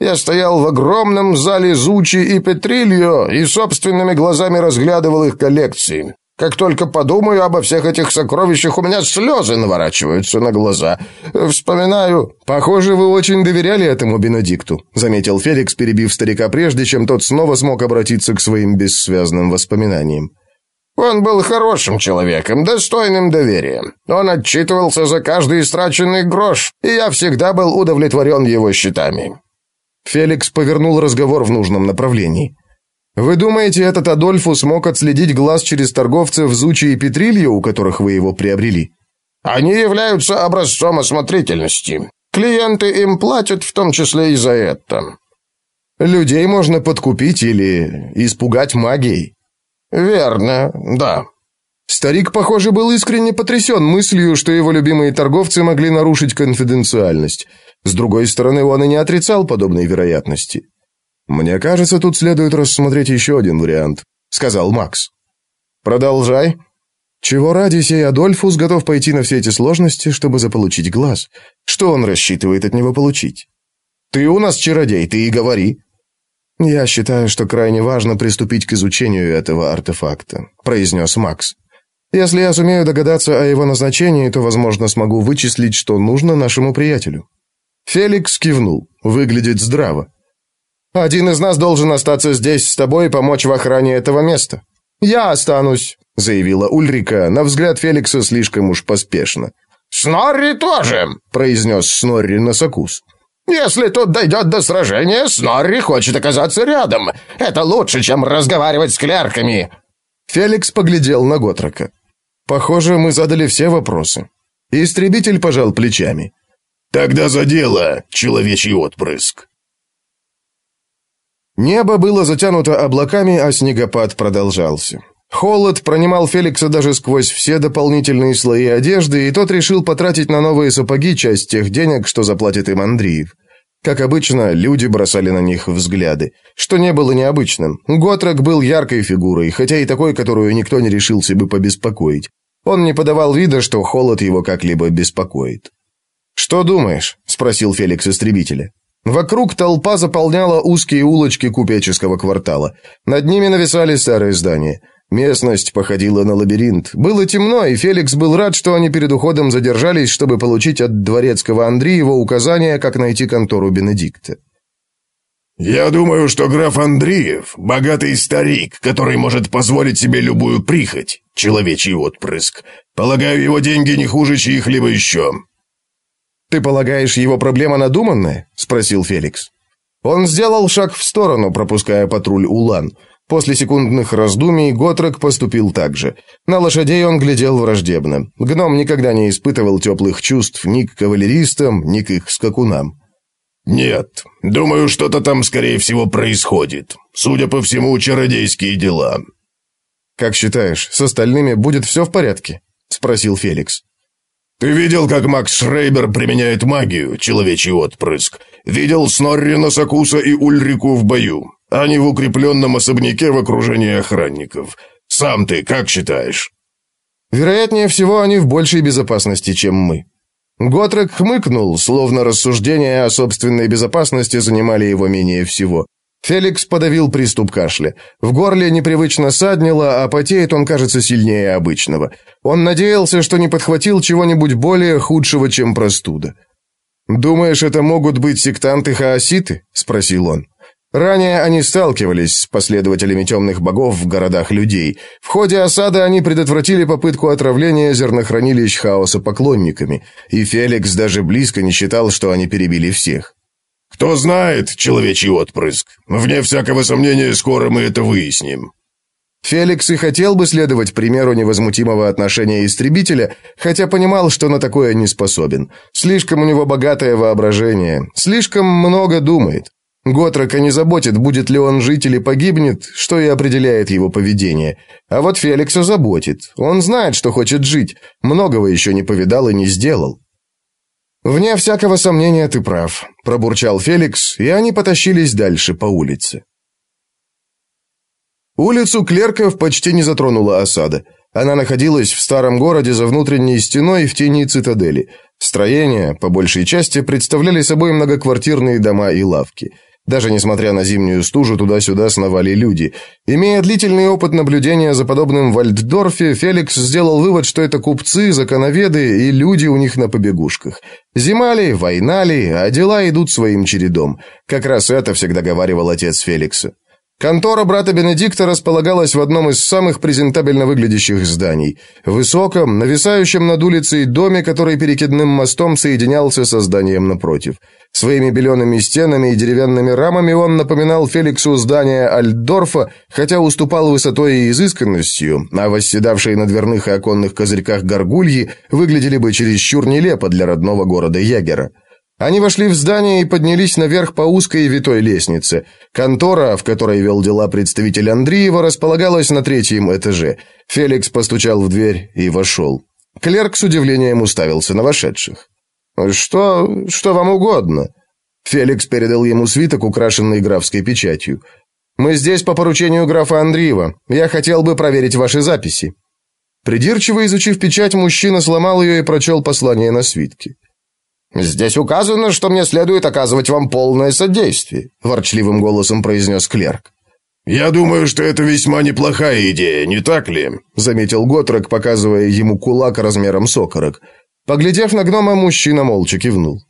Я стоял в огромном зале Зучи и Петрильо и собственными глазами разглядывал их коллекции. Как только подумаю обо всех этих сокровищах, у меня слезы наворачиваются на глаза. Вспоминаю... Похоже, вы очень доверяли этому Бенедикту, заметил Феликс, перебив старика прежде, чем тот снова смог обратиться к своим бессвязным воспоминаниям. Он был хорошим человеком, достойным доверия. Он отчитывался за каждый истраченный грош, и я всегда был удовлетворен его счетами. Феликс повернул разговор в нужном направлении. Вы думаете, этот Адольфу смог отследить глаз через торговцев Зучи и Петрильо, у которых вы его приобрели? Они являются образцом осмотрительности. Клиенты им платят в том числе и за это. Людей можно подкупить или испугать магией. Верно, да. Старик, похоже, был искренне потрясен мыслью, что его любимые торговцы могли нарушить конфиденциальность. С другой стороны, он и не отрицал подобной вероятности. «Мне кажется, тут следует рассмотреть еще один вариант», — сказал Макс. «Продолжай». Чего ради сей Адольфус готов пойти на все эти сложности, чтобы заполучить глаз? Что он рассчитывает от него получить? «Ты у нас чародей, ты и говори». «Я считаю, что крайне важно приступить к изучению этого артефакта», — произнес Макс. «Если я сумею догадаться о его назначении, то, возможно, смогу вычислить, что нужно нашему приятелю». Феликс кивнул. Выглядит здраво. Один из нас должен остаться здесь с тобой и помочь в охране этого места. Я останусь, заявила Ульрика, на взгляд Феликса слишком уж поспешно. Снорри тоже, произнес Снорри Носокус. Если тут дойдет до сражения, Снорри хочет оказаться рядом. Это лучше, чем разговаривать с клерками. Феликс поглядел на Готрока. Похоже, мы задали все вопросы. Истребитель пожал плечами. Тогда за дело, человечий отпрыск. Небо было затянуто облаками, а снегопад продолжался. Холод пронимал Феликса даже сквозь все дополнительные слои одежды, и тот решил потратить на новые сапоги часть тех денег, что заплатит им Андреев. Как обычно, люди бросали на них взгляды, что не было необычным. Готрек был яркой фигурой, хотя и такой, которую никто не решился бы побеспокоить. Он не подавал вида, что холод его как-либо беспокоит. «Что думаешь?» – спросил Феликс истребителя. Вокруг толпа заполняла узкие улочки купеческого квартала. Над ними нависали старые здания. Местность походила на лабиринт. Было темно, и Феликс был рад, что они перед уходом задержались, чтобы получить от дворецкого Андреева указания, как найти контору Бенедикта. «Я думаю, что граф Андреев – богатый старик, который может позволить себе любую прихоть, человечий отпрыск. Полагаю, его деньги не хуже чьих-либо еще. «Ты полагаешь, его проблема надуманная?» – спросил Феликс. Он сделал шаг в сторону, пропуская патруль Улан. После секундных раздумий Готрек поступил так же. На лошадей он глядел враждебно. Гном никогда не испытывал теплых чувств ни к кавалеристам, ни к их скакунам. «Нет, думаю, что-то там, скорее всего, происходит. Судя по всему, чародейские дела». «Как считаешь, с остальными будет все в порядке?» – спросил Феликс. «Ты видел, как Макс Шрейбер применяет магию, человечий отпрыск? Видел Снорри Носокуса и Ульрику в бою? Они в укрепленном особняке в окружении охранников. Сам ты как считаешь?» «Вероятнее всего, они в большей безопасности, чем мы». Готрек хмыкнул, словно рассуждения о собственной безопасности занимали его менее всего. Феликс подавил приступ кашля. В горле непривычно саднило, а потеет он, кажется, сильнее обычного. Он надеялся, что не подхватил чего-нибудь более худшего, чем простуда. «Думаешь, это могут быть сектанты-хаоситы?» – спросил он. Ранее они сталкивались с последователями темных богов в городах людей. В ходе осады они предотвратили попытку отравления зернохранилищ хаоса поклонниками, и Феликс даже близко не считал, что они перебили всех. «Кто знает, человечий отпрыск. Вне всякого сомнения, скоро мы это выясним». Феликс и хотел бы следовать примеру невозмутимого отношения истребителя, хотя понимал, что на такое не способен. Слишком у него богатое воображение, слишком много думает. Готрока не заботит, будет ли он жить или погибнет, что и определяет его поведение. А вот Феликса заботит. Он знает, что хочет жить, многого еще не повидал и не сделал. «Вне всякого сомнения ты прав», – пробурчал Феликс, и они потащились дальше по улице. Улицу Клерков почти не затронула осада. Она находилась в старом городе за внутренней стеной в тени цитадели. Строения, по большей части, представляли собой многоквартирные дома и лавки. Даже несмотря на зимнюю стужу, туда-сюда сновали люди. Имея длительный опыт наблюдения за подобным в Вальддорфе, Феликс сделал вывод, что это купцы, законоведы и люди у них на побегушках. Зима ли, война ли, а дела идут своим чередом. Как раз это всегда говаривал отец Феликса. Контора брата Бенедикта располагалась в одном из самых презентабельно выглядящих зданий. Высоком, нависающем над улицей доме, который перекидным мостом соединялся со зданием напротив. Своими белеными стенами и деревянными рамами он напоминал Феликсу здание Альдорфа, хотя уступал высотой и изысканностью, а восседавшие на дверных и оконных козырьках горгульи выглядели бы чересчур нелепо для родного города Ягера. Они вошли в здание и поднялись наверх по узкой витой лестнице. Контора, в которой вел дела представитель Андреева, располагалась на третьем этаже. Феликс постучал в дверь и вошел. Клерк с удивлением уставился на вошедших. «Что... что вам угодно?» Феликс передал ему свиток, украшенный графской печатью. «Мы здесь по поручению графа Андреева. Я хотел бы проверить ваши записи». Придирчиво изучив печать, мужчина сломал ее и прочел послание на свитке. «Здесь указано, что мне следует оказывать вам полное содействие», – ворчливым голосом произнес клерк. «Я думаю, что это весьма неплохая идея, не так ли?» – заметил Готрок, показывая ему кулак размером с окорок. Поглядев на гнома, мужчина молча кивнул.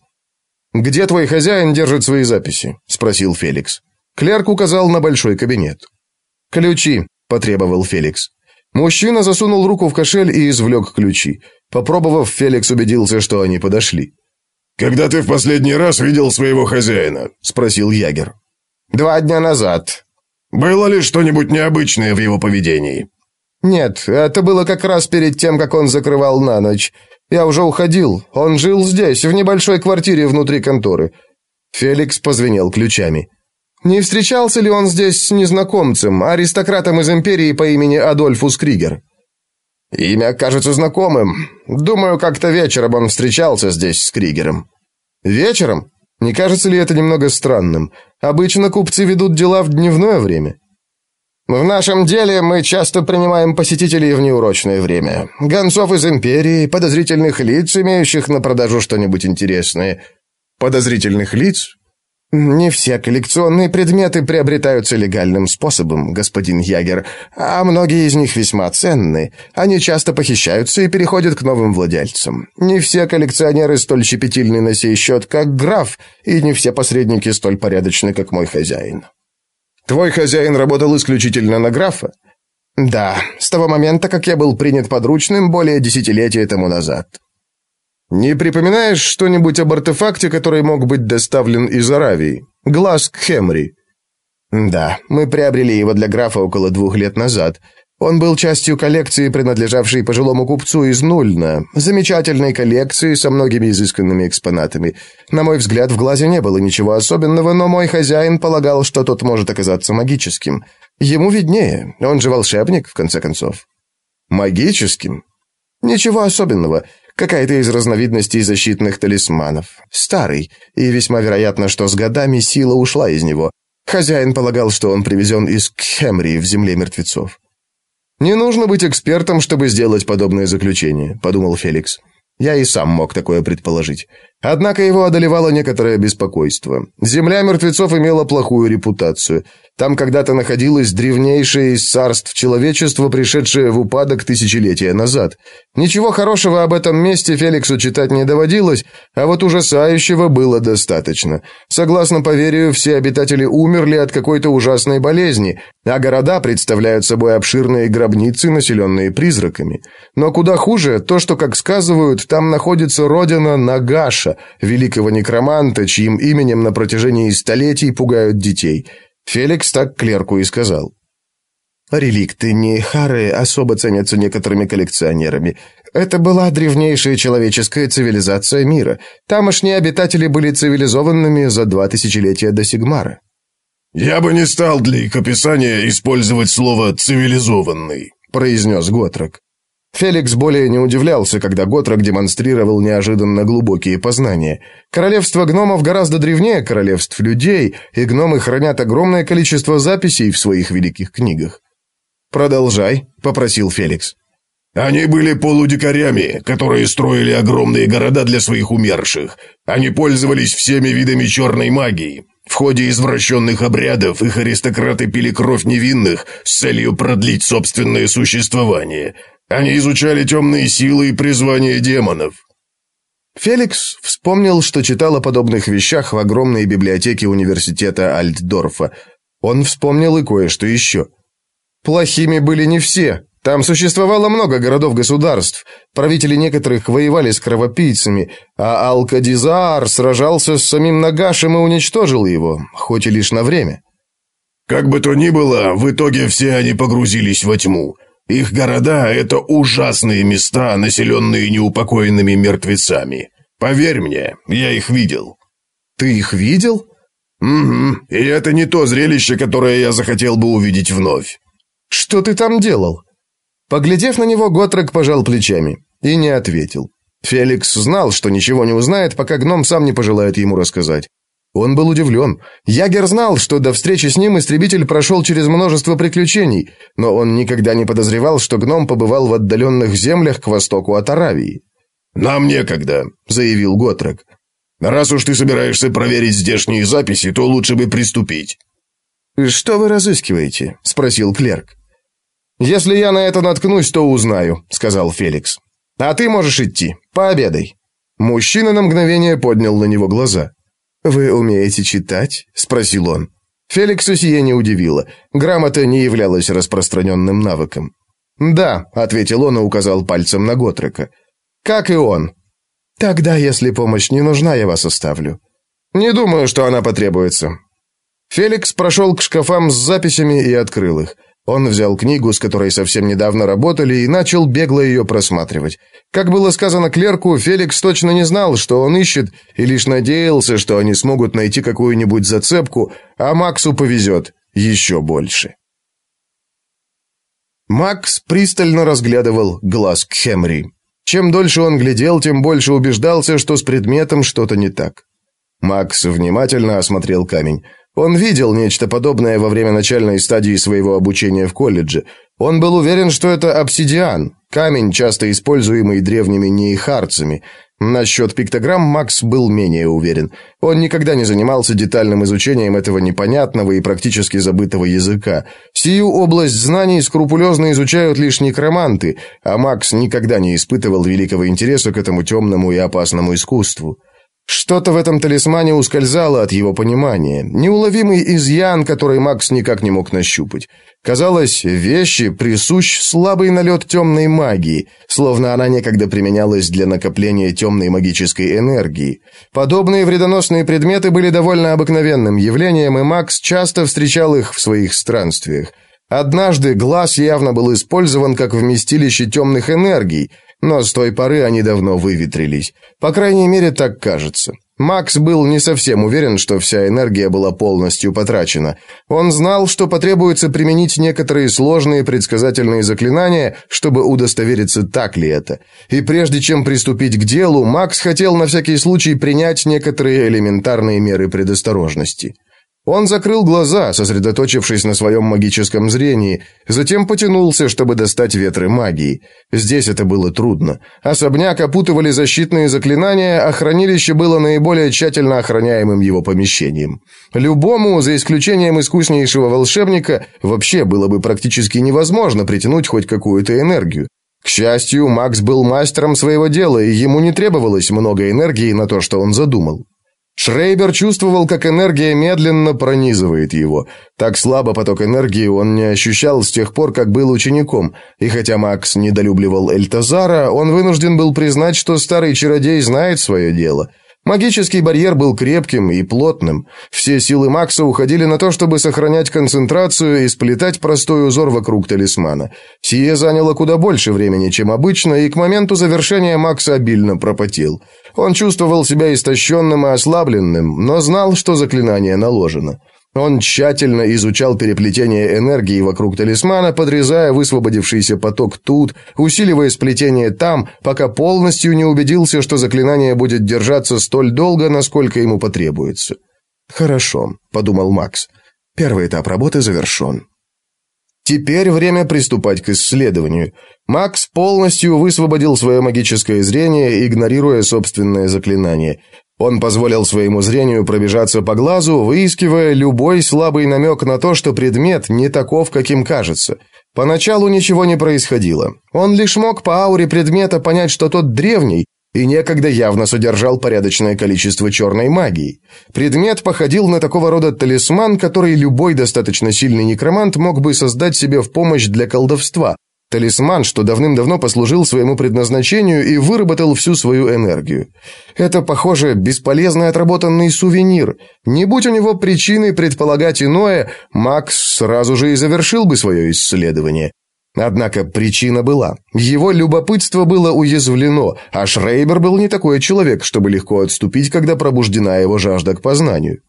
«Где твой хозяин держит свои записи?» – спросил Феликс. Клерк указал на большой кабинет. «Ключи», – потребовал Феликс. Мужчина засунул руку в кошель и извлек ключи. Попробовав, Феликс убедился, что они подошли. «Когда ты в последний раз видел своего хозяина?» – спросил Ягер. «Два дня назад». «Было ли что-нибудь необычное в его поведении?» «Нет, это было как раз перед тем, как он закрывал на ночь. Я уже уходил. Он жил здесь, в небольшой квартире внутри конторы». Феликс позвенел ключами. «Не встречался ли он здесь с незнакомцем, аристократом из империи по имени Адольфус Кригер?» «Имя кажется знакомым. Думаю, как-то вечером он встречался здесь с Кригером». «Вечером? Не кажется ли это немного странным? Обычно купцы ведут дела в дневное время». «В нашем деле мы часто принимаем посетителей в неурочное время. Гонцов из империи, подозрительных лиц, имеющих на продажу что-нибудь интересное». «Подозрительных лиц? «Не все коллекционные предметы приобретаются легальным способом, господин Ягер, а многие из них весьма ценны. Они часто похищаются и переходят к новым владельцам. Не все коллекционеры столь щепетильны на сей счет, как граф, и не все посредники столь порядочны, как мой хозяин». «Твой хозяин работал исключительно на графа?» «Да, с того момента, как я был принят подручным более десятилетия тому назад». «Не припоминаешь что-нибудь об артефакте, который мог быть доставлен из Аравии? Глаз Хемри?» «Да, мы приобрели его для графа около двух лет назад. Он был частью коллекции, принадлежавшей пожилому купцу из Нульна. Замечательной коллекции со многими изысканными экспонатами. На мой взгляд, в глазе не было ничего особенного, но мой хозяин полагал, что тот может оказаться магическим. Ему виднее, он же волшебник, в конце концов». «Магическим?» «Ничего особенного. Какая-то из разновидностей защитных талисманов. Старый, и весьма вероятно, что с годами сила ушла из него. Хозяин полагал, что он привезен из Кхемри в земле мертвецов. «Не нужно быть экспертом, чтобы сделать подобное заключение», — подумал Феликс. Я и сам мог такое предположить. Однако его одолевало некоторое беспокойство. Земля мертвецов имела плохую репутацию. Там когда-то находилось древнейшее из царств человечества, пришедшее в упадок тысячелетия назад. Ничего хорошего об этом месте Феликсу читать не доводилось, а вот ужасающего было достаточно. Согласно поверью, все обитатели умерли от какой-то ужасной болезни, а города представляют собой обширные гробницы, населенные призраками. Но куда хуже то, что, как сказывают, там находится родина Нагаша, великого некроманта, чьим именем на протяжении столетий пугают детей – Феликс так клерку и сказал. Реликты Нейхары особо ценятся некоторыми коллекционерами. Это была древнейшая человеческая цивилизация мира. Тамошние обитатели были цивилизованными за два тысячелетия до Сигмара. «Я бы не стал для их описания использовать слово «цивилизованный», — произнес Готрок. Феликс более не удивлялся, когда Готрок демонстрировал неожиданно глубокие познания. Королевство гномов гораздо древнее королевств людей, и гномы хранят огромное количество записей в своих великих книгах. «Продолжай», — попросил Феликс. Они были полудикарями, которые строили огромные города для своих умерших. Они пользовались всеми видами черной магии. В ходе извращенных обрядов их аристократы пили кровь невинных с целью продлить собственное существование. Они изучали темные силы и призвания демонов. Феликс вспомнил, что читал о подобных вещах в огромной библиотеке университета Альтдорфа. Он вспомнил и кое-что еще. Плохими были не все. Там существовало много городов-государств. Правители некоторых воевали с кровопийцами, а Алкадизар сражался с самим Нагашем и уничтожил его, хоть и лишь на время. Как бы то ни было, в итоге все они погрузились во тьму. Их города — это ужасные места, населенные неупокоенными мертвецами. Поверь мне, я их видел». «Ты их видел?» «Угу, и это не то зрелище, которое я захотел бы увидеть вновь». «Что ты там делал?» Поглядев на него, Готрек пожал плечами и не ответил. Феликс знал, что ничего не узнает, пока гном сам не пожелает ему рассказать. Он был удивлен. Ягер знал, что до встречи с ним истребитель прошел через множество приключений, но он никогда не подозревал, что гном побывал в отдаленных землях к востоку от Аравии. «Нам некогда», — заявил Готрек. «Раз уж ты собираешься проверить здешние записи, то лучше бы приступить». «Что вы разыскиваете?» — спросил клерк. «Если я на это наткнусь, то узнаю», — сказал Феликс. «А ты можешь идти. Пообедай». Мужчина на мгновение поднял на него глаза. «Вы умеете читать?» – спросил он. Феликсу сие не удивило. Грамота не являлась распространенным навыком. «Да», – ответил он и указал пальцем на Готрека. «Как и он». «Тогда, если помощь не нужна, я вас оставлю». «Не думаю, что она потребуется». Феликс прошел к шкафам с записями и открыл их. Он взял книгу, с которой совсем недавно работали, и начал бегло ее просматривать. Как было сказано клерку, Феликс точно не знал, что он ищет, и лишь надеялся, что они смогут найти какую-нибудь зацепку, а Максу повезет еще больше. Макс пристально разглядывал глаз Кхемри. Чем дольше он глядел, тем больше убеждался, что с предметом что-то не так. Макс внимательно осмотрел камень. Он видел нечто подобное во время начальной стадии своего обучения в колледже. Он был уверен, что это обсидиан, камень, часто используемый древними неихарцами. Насчет пиктограмм Макс был менее уверен. Он никогда не занимался детальным изучением этого непонятного и практически забытого языка. Сию область знаний скрупулезно изучают лишь некроманты, а Макс никогда не испытывал великого интереса к этому темному и опасному искусству. Что-то в этом талисмане ускользало от его понимания, неуловимый изъян, который Макс никак не мог нащупать. Казалось, вещи присущ слабый налет темной магии, словно она некогда применялась для накопления темной магической энергии. Подобные вредоносные предметы были довольно обыкновенным явлением, и Макс часто встречал их в своих странствиях. Однажды глаз явно был использован как вместилище темных энергий, но с той поры они давно выветрились. По крайней мере, так кажется. Макс был не совсем уверен, что вся энергия была полностью потрачена. Он знал, что потребуется применить некоторые сложные предсказательные заклинания, чтобы удостовериться, так ли это. И прежде чем приступить к делу, Макс хотел на всякий случай принять некоторые элементарные меры предосторожности. Он закрыл глаза, сосредоточившись на своем магическом зрении, затем потянулся, чтобы достать ветры магии. Здесь это было трудно. Особняк опутывали защитные заклинания, а хранилище было наиболее тщательно охраняемым его помещением. Любому, за исключением искуснейшего волшебника, вообще было бы практически невозможно притянуть хоть какую-то энергию. К счастью, Макс был мастером своего дела, и ему не требовалось много энергии на то, что он задумал. Шрейбер чувствовал, как энергия медленно пронизывает его. Так слабо поток энергии он не ощущал с тех пор, как был учеником. И хотя Макс недолюбливал Эльтазара, он вынужден был признать, что старый чародей знает свое дело. Магический барьер был крепким и плотным. Все силы Макса уходили на то, чтобы сохранять концентрацию и сплетать простой узор вокруг талисмана. Сие заняло куда больше времени, чем обычно, и к моменту завершения Макс обильно пропотел. Он чувствовал себя истощенным и ослабленным, но знал, что заклинание наложено. Он тщательно изучал переплетение энергии вокруг талисмана, подрезая высвободившийся поток тут, усиливая сплетение там, пока полностью не убедился, что заклинание будет держаться столь долго, насколько ему потребуется. «Хорошо», — подумал Макс. «Первый этап работы завершен». Теперь время приступать к исследованию. Макс полностью высвободил свое магическое зрение, игнорируя собственное заклинание. Он позволил своему зрению пробежаться по глазу, выискивая любой слабый намек на то, что предмет не таков, каким кажется. Поначалу ничего не происходило. Он лишь мог по ауре предмета понять, что тот древний, и некогда явно содержал порядочное количество черной магии. Предмет походил на такого рода талисман, который любой достаточно сильный некромант мог бы создать себе в помощь для колдовства. Талисман, что давным-давно послужил своему предназначению и выработал всю свою энергию. Это, похоже, бесполезный отработанный сувенир. Не будь у него причины предполагать иное, Макс сразу же и завершил бы свое исследование. Однако причина была. Его любопытство было уязвлено, а Шрейбер был не такой человек, чтобы легко отступить, когда пробуждена его жажда к познанию.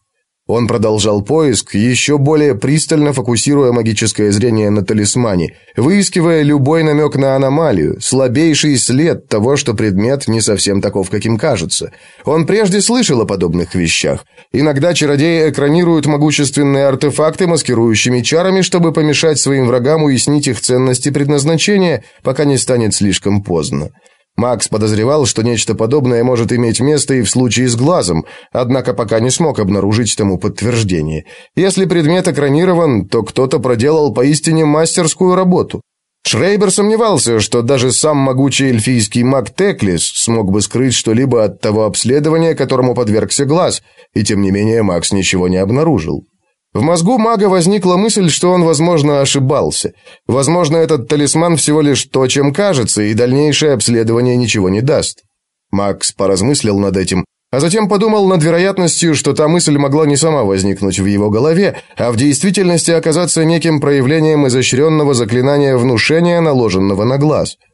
Он продолжал поиск, еще более пристально фокусируя магическое зрение на талисмане, выискивая любой намек на аномалию, слабейший след того, что предмет не совсем таков, каким кажется. Он прежде слышал о подобных вещах. Иногда чародеи экранируют могущественные артефакты маскирующими чарами, чтобы помешать своим врагам уяснить их ценность и предназначение, пока не станет слишком поздно. Макс подозревал, что нечто подобное может иметь место и в случае с глазом, однако пока не смог обнаружить тому подтверждение. Если предмет экранирован, то кто-то проделал поистине мастерскую работу. Шрейбер сомневался, что даже сам могучий эльфийский маг Теклис смог бы скрыть что-либо от того обследования, которому подвергся глаз, и тем не менее Макс ничего не обнаружил. В мозгу мага возникла мысль, что он, возможно, ошибался. Возможно, этот талисман всего лишь то, чем кажется, и дальнейшее обследование ничего не даст. Макс поразмыслил над этим, а затем подумал над вероятностью, что та мысль могла не сама возникнуть в его голове, а в действительности оказаться неким проявлением изощренного заклинания внушения, наложенного на глаз –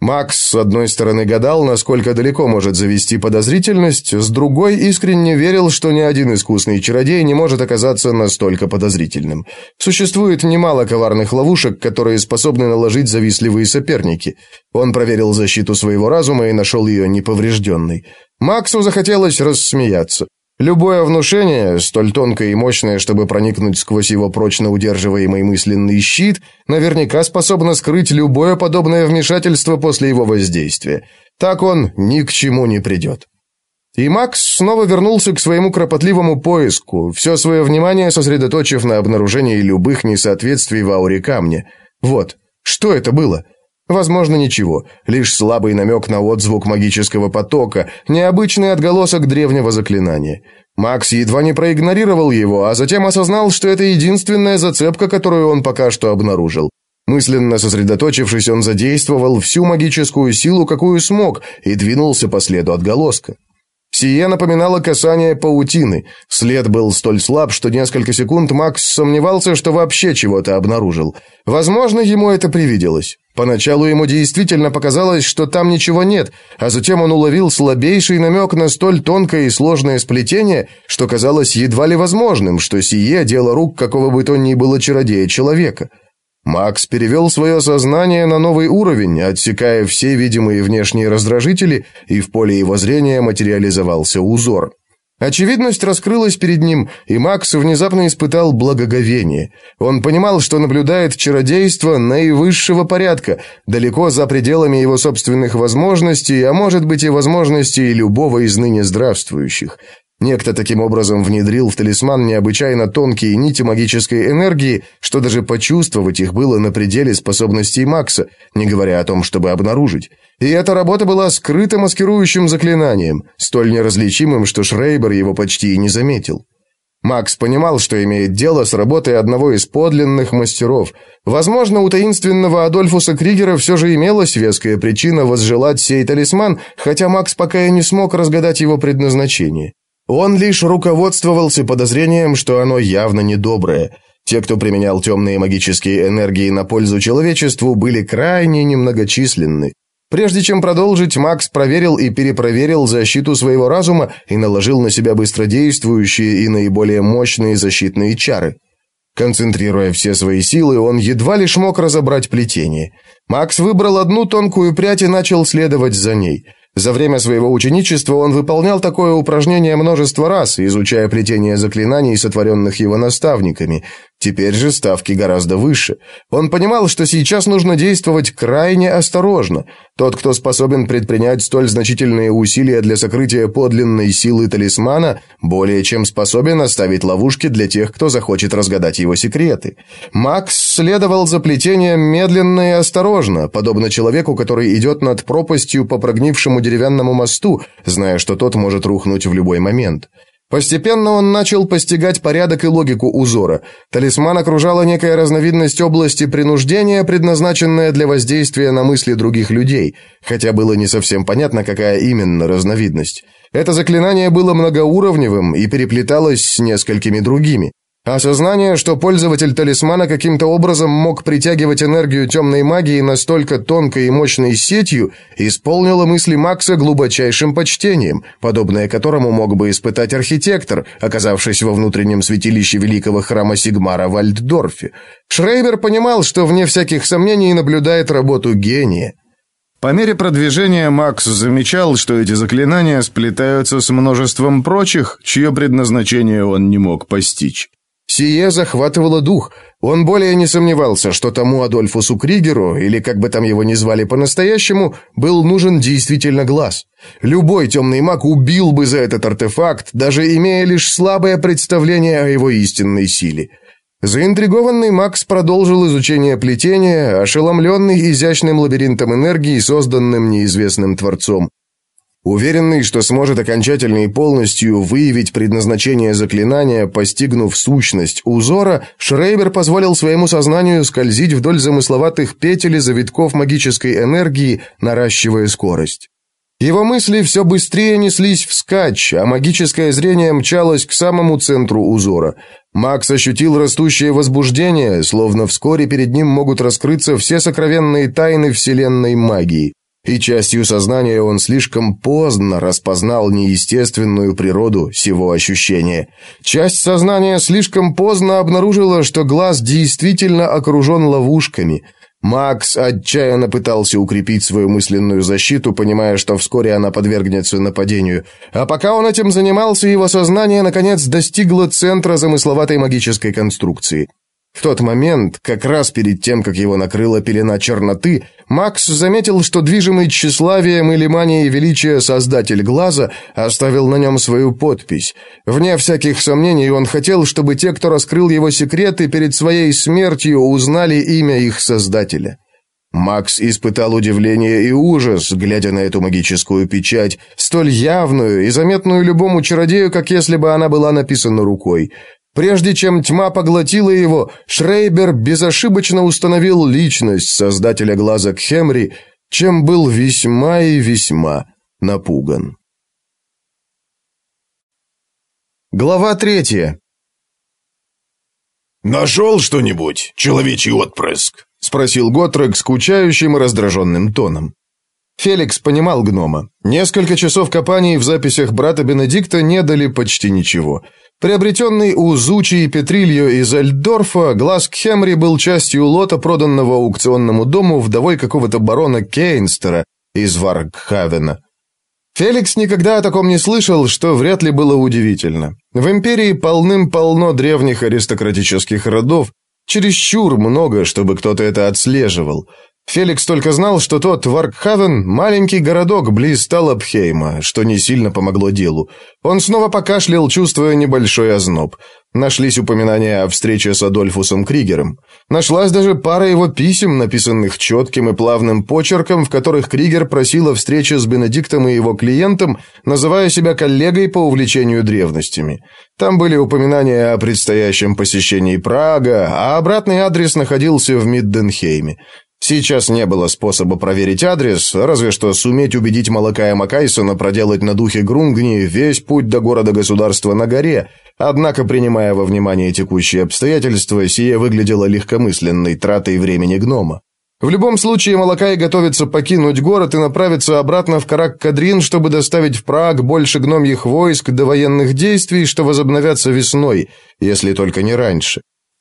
Макс, с одной стороны, гадал, насколько далеко может завести подозрительность, с другой искренне верил, что ни один искусный чародей не может оказаться настолько подозрительным. Существует немало коварных ловушек, которые способны наложить завистливые соперники. Он проверил защиту своего разума и нашел ее неповрежденной. Максу захотелось рассмеяться. Любое внушение, столь тонкое и мощное, чтобы проникнуть сквозь его прочно удерживаемый мысленный щит, наверняка способно скрыть любое подобное вмешательство после его воздействия. Так он ни к чему не придет. И Макс снова вернулся к своему кропотливому поиску, все свое внимание сосредоточив на обнаружении любых несоответствий в ауре камня. Вот, что это было? Возможно, ничего, лишь слабый намек на отзвук магического потока, необычный отголосок древнего заклинания. Макс едва не проигнорировал его, а затем осознал, что это единственная зацепка, которую он пока что обнаружил. Мысленно сосредоточившись, он задействовал всю магическую силу, какую смог, и двинулся по следу отголоска. Сие напоминало касание паутины. След был столь слаб, что несколько секунд Макс сомневался, что вообще чего-то обнаружил. Возможно, ему это привиделось. Поначалу ему действительно показалось, что там ничего нет, а затем он уловил слабейший намек на столь тонкое и сложное сплетение, что казалось едва ли возможным, что сие дело рук какого бы то ни было чародея человека. Макс перевел свое сознание на новый уровень, отсекая все видимые внешние раздражители, и в поле его зрения материализовался узор. Очевидность раскрылась перед ним, и Макс внезапно испытал благоговение. Он понимал, что наблюдает чародейство наивысшего порядка, далеко за пределами его собственных возможностей, а может быть и возможностей любого из ныне здравствующих. Некто таким образом внедрил в талисман необычайно тонкие нити магической энергии, что даже почувствовать их было на пределе способностей Макса, не говоря о том, чтобы обнаружить. И эта работа была скрыто маскирующим заклинанием, столь неразличимым, что Шрейбер его почти и не заметил. Макс понимал, что имеет дело с работой одного из подлинных мастеров. Возможно, у таинственного Адольфуса Кригера все же имелась веская причина возжелать сей талисман, хотя Макс пока и не смог разгадать его предназначение. Он лишь руководствовался подозрением, что оно явно недоброе. Те, кто применял темные магические энергии на пользу человечеству, были крайне немногочисленны. Прежде чем продолжить, Макс проверил и перепроверил защиту своего разума и наложил на себя быстродействующие и наиболее мощные защитные чары. Концентрируя все свои силы, он едва лишь мог разобрать плетение. Макс выбрал одну тонкую прядь и начал следовать за ней. За время своего ученичества он выполнял такое упражнение множество раз, изучая плетение заклинаний, сотворенных его наставниками. Теперь же ставки гораздо выше. Он понимал, что сейчас нужно действовать крайне осторожно. Тот, кто способен предпринять столь значительные усилия для сокрытия подлинной силы талисмана, более чем способен оставить ловушки для тех, кто захочет разгадать его секреты. Макс следовал за плетением медленно и осторожно, подобно человеку, который идет над пропастью по прогнившему деревянному мосту, зная, что тот может рухнуть в любой момент. Постепенно он начал постигать порядок и логику узора. Талисман окружала некая разновидность области принуждения, предназначенная для воздействия на мысли других людей, хотя было не совсем понятно, какая именно разновидность. Это заклинание было многоуровневым и переплеталось с несколькими другими. Осознание, что пользователь талисмана каким-то образом мог притягивать энергию темной магии настолько тонкой и мощной сетью, исполнило мысли Макса глубочайшим почтением, подобное которому мог бы испытать архитектор, оказавшись во внутреннем святилище великого храма Сигмара в Альтдорфе. Шрейбер понимал, что вне всяких сомнений наблюдает работу гения. По мере продвижения Макс замечал, что эти заклинания сплетаются с множеством прочих, чье предназначение он не мог постичь. Сие захватывало дух. Он более не сомневался, что тому Адольфусу Кригеру, или как бы там его ни звали по-настоящему, был нужен действительно глаз. Любой темный маг убил бы за этот артефакт, даже имея лишь слабое представление о его истинной силе. Заинтригованный Макс продолжил изучение плетения, ошеломленный изящным лабиринтом энергии, созданным неизвестным творцом. Уверенный, что сможет окончательно и полностью выявить предназначение заклинания, постигнув сущность узора, Шрейбер позволил своему сознанию скользить вдоль замысловатых петель и завитков магической энергии, наращивая скорость. Его мысли все быстрее неслись вскачь, а магическое зрение мчалось к самому центру узора. Макс ощутил растущее возбуждение, словно вскоре перед ним могут раскрыться все сокровенные тайны вселенной магии и частью сознания он слишком поздно распознал неестественную природу сего ощущения. Часть сознания слишком поздно обнаружила, что глаз действительно окружен ловушками. Макс отчаянно пытался укрепить свою мысленную защиту, понимая, что вскоре она подвергнется нападению. А пока он этим занимался, его сознание наконец достигло центра замысловатой магической конструкции. В тот момент, как раз перед тем, как его накрыла пелена черноты, Макс заметил, что движимый тщеславием или манией величия создатель глаза оставил на нем свою подпись. Вне всяких сомнений он хотел, чтобы те, кто раскрыл его секреты, перед своей смертью узнали имя их создателя. Макс испытал удивление и ужас, глядя на эту магическую печать, столь явную и заметную любому чародею, как если бы она была написана рукой. Прежде чем тьма поглотила его, Шрейбер безошибочно установил личность создателя глаза Хемри, чем был весьма и весьма напуган. Глава третья. «Нашел что-нибудь, человечий отпрыск?» — спросил Готрек скучающим и раздраженным тоном. Феликс понимал гнома. Несколько часов копаний в записях брата Бенедикта не дали почти ничего — Приобретенный у Зучи и Петрильо из Эльдорфа, глаз Кхемри был частью лота, проданного аукционному дому вдовой какого-то барона Кейнстера из Варгхавена. Феликс никогда о таком не слышал, что вряд ли было удивительно. В империи полным-полно древних аристократических родов, чересчур много, чтобы кто-то это отслеживал – Феликс только знал, что тот Варкхавен – маленький городок близ Талабхейма, что не сильно помогло делу. Он снова покашлял, чувствуя небольшой озноб. Нашлись упоминания о встрече с Адольфусом Кригером. Нашлась даже пара его писем, написанных четким и плавным почерком, в которых Кригер просил о встрече с Бенедиктом и его клиентом, называя себя коллегой по увлечению древностями. Там были упоминания о предстоящем посещении Прага, а обратный адрес находился в Мидденхейме. Сейчас не было способа проверить адрес, разве что суметь убедить Малакая Макайсона проделать на духе Грунгни весь путь до города-государства на горе, однако, принимая во внимание текущие обстоятельства, сие выглядело легкомысленной тратой времени гнома. В любом случае, Малакай готовится покинуть город и направиться обратно в Карак-Кадрин, чтобы доставить в Праг больше гномьих войск до военных действий, что возобновятся весной, если только не раньше.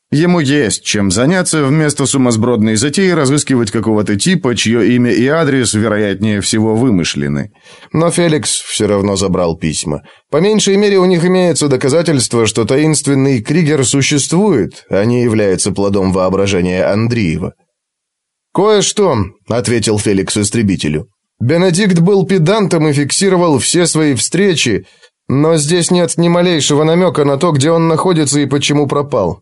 Ему есть чем заняться вместо сумасбродной затеи разыскивать какого-то типа, чье имя и адрес, вероятнее всего, вымышлены. Но Феликс все равно забрал письма. По меньшей мере, у них имеется доказательство, что таинственный Кригер существует, а не является плодом воображения Андреева. «Кое-что», — ответил Феликс истребителю. «Бенедикт был педантом и фиксировал все свои встречи, но здесь нет ни малейшего намека на то, где он находится и почему пропал».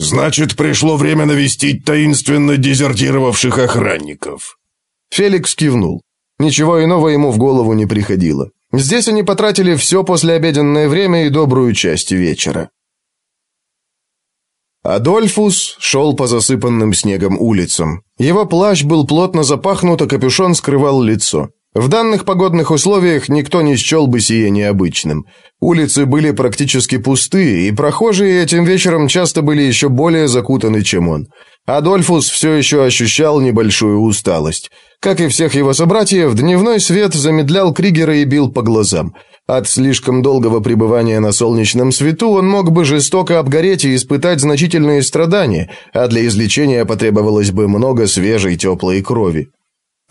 «Значит, пришло время навестить таинственно дезертировавших охранников». Феликс кивнул. Ничего иного ему в голову не приходило. Здесь они потратили все послеобеденное время и добрую часть вечера. Адольфус шел по засыпанным снегом улицам. Его плащ был плотно запахнут, а капюшон скрывал лицо. В данных погодных условиях никто не счел бы сие необычным. Улицы были практически пусты, и прохожие этим вечером часто были еще более закутаны, чем он. Адольфус все еще ощущал небольшую усталость. Как и всех его собратьев, дневной свет замедлял Кригера и бил по глазам. От слишком долгого пребывания на солнечном свету он мог бы жестоко обгореть и испытать значительные страдания, а для излечения потребовалось бы много свежей теплой крови.